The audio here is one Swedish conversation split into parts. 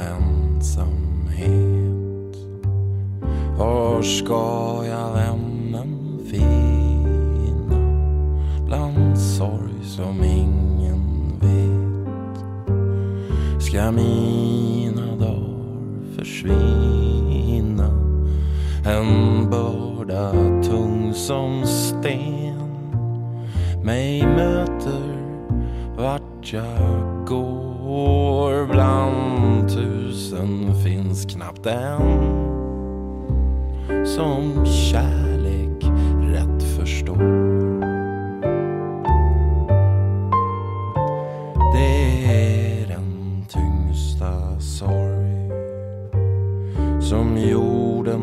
ensamhet. Var ska jag vännen finna bland sorg som ingen vet? Ska mina dagar försvinna? En börda tung som sten mig möter vart jag går bland tusen finns knappt en. Som kärlek rätt förstår. Det är den tyngsta sorg som jorden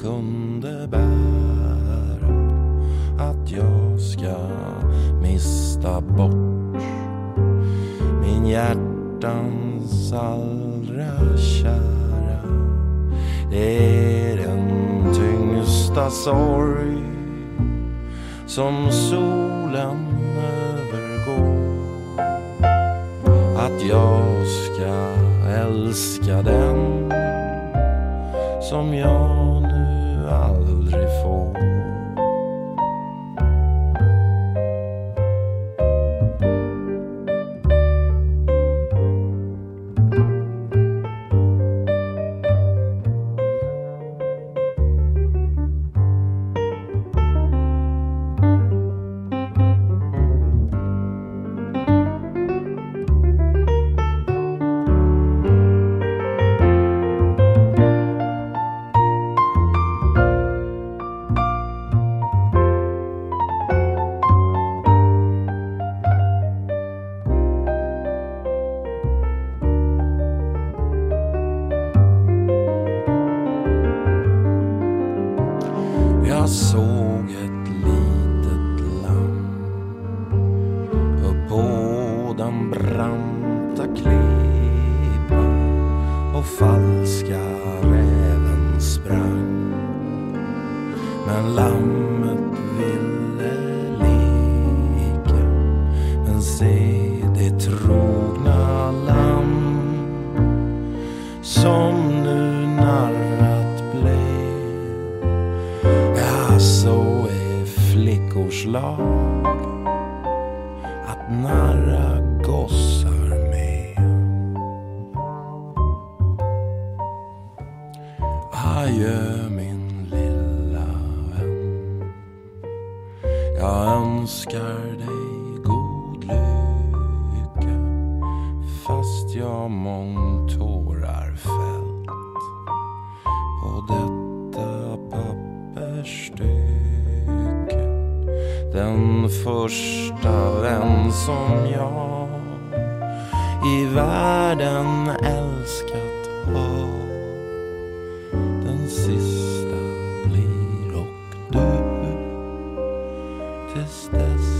kunde bära. Att jag ska mista bort min hjärtans allra kära. Det är den tyngsta sorg som solen övergår. Att jag ska älska den som jag nu aldrig får. Jag såg ett litet lamm upp på den branta klippan och falska räven sprang. Men lammet ville leka men se det trogna lamm som nu narrat förslag att narra gossar med. Adjö min lilla vän. Jag önskar dig god lycka fast jag mångtårar fällt på detta pappersstycke. Den första vän som jag i världen älskat har. Den sista blir och du tills dess.